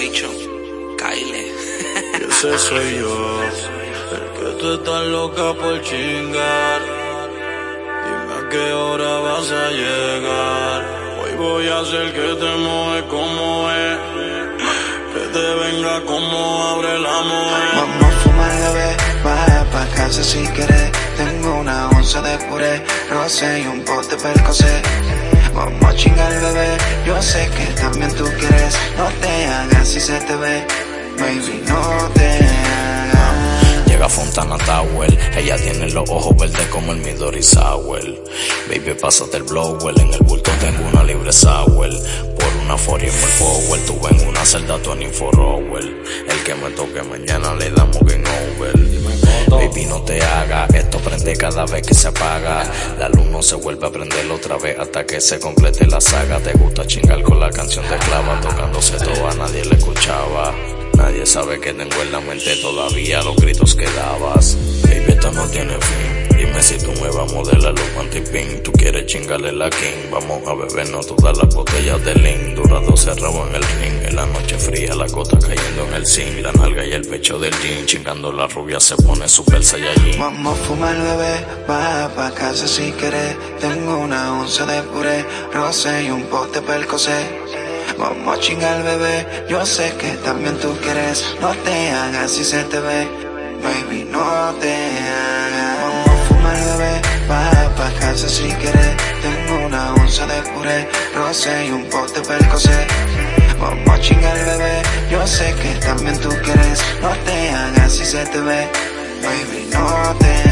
Kyle. Ese soy yo, el que tú estás loca por chingar. Dime a qué hora vas a llegar. Hoy voy a hacer que te mueve como es. Que te venga como abre la mujer. Vamos a fumar, bebé, baja pa' casa si quieres. Tengo una onza de puré, roce y un pote percocé. A chingar, bebé, yo sé que también tú quieres. No te hagas si se te ve, baby, no te hagas. Llega Fontana Tower, ella tiene los ojos verdes como el Midori Sour. Baby, pásate el blower, en el bulto tengo una libre sour. Una en power, tuve en una celda 24 hour. El que me toque mañana le damos game over. Baby, no te haga, esto prende cada vez que se apaga. La luz no se vuelve a prender otra vez hasta que se complete la saga. Te gusta chingar con la canción de clava, tocándose todo, a nadie le escuchaba. Nadie sabe que tengo en la mente todavía los gritos que dabas. Baby, esto no tiene fin. Dime si tú me vas a modelar los pantipin. Tú quieres chingarle la king. Vamos a bebernos todas las botellas de lean. Durado cerrado en el ring. En la noche fría, la gota cayendo en el zinc. La nalga y el pecho del jean. Chingando la rubia se pone super saiyajin. Vamos a fumar, bebé, baja pa' casa si quieres. Tengo una onza de puré, roce y un pote percocé. Vamos a chingar, bebé, yo sé que también tú quieres. No te hagas si se te ve, baby, no te hagas. Baja pa' casa si quieres. Tengo una onza de puré, roce y un pote percocé. Vamos a chingar, bebé, yo sé que también tú quieres. No te hagas si se te ve, baby, no te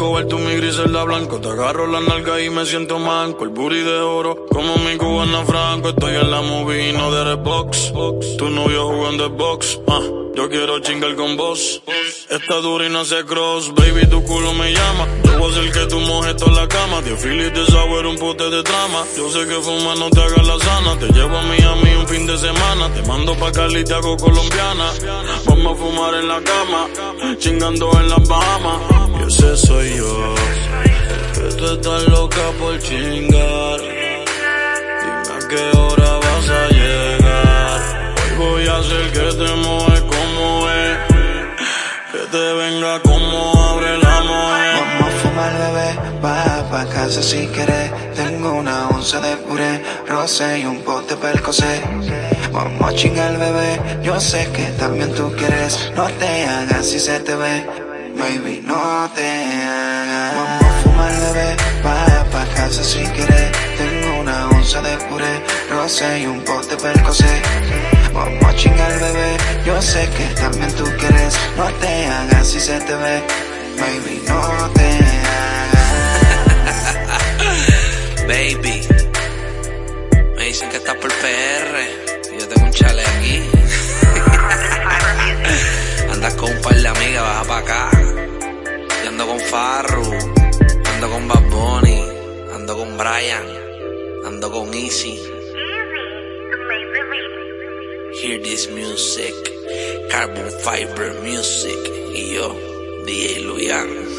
tú mi griselda blanco. Te agarro la nalga y me siento manco. El booty de oro, como mi cubana franco. Estoy en la movie, no de box. Tu novio jugando de box. Ah, yo quiero chingar con vos. Esta dura y hace cross. Baby, tu culo me llama. Yo voy a que tú mojes toda la cama. Diez filis de sour, un pote de trama. Yo sé que fuma no te haga la sana. Te llevo a Miami un fin de semana. Te mando pa' Cali, te hago colombiana. Vamos a fumar en la cama. Chingando en las Bahamas. Ese soy yo. Que tú estás loca por chingar. Dime a qué hora vas a llegar. Hoy voy a hacer que te mueve como es. Que te venga como abre la mujer. Vamos a fumar, bebé, baja pa' casa si quieres. Tengo una onza de puré, roce y un pote percocé. Vamos a chingar, bebé, yo sé que también tú quieres. No te hagas si se te ve, baby, no te hagas. Vamos a fumar, bebé, baja pa' casa si quieres. Tengo una onza de puré, roce y un pote percocé. Vamos a chingar, bebé, yo sé que también tú quieres. No te hagas si se te ve, baby, no te hagas. Baby, me dicen que estás por PR. Brian, ando con Easy. Hear this music, Carbon Fiber Music. Y yo, DJ Luyan.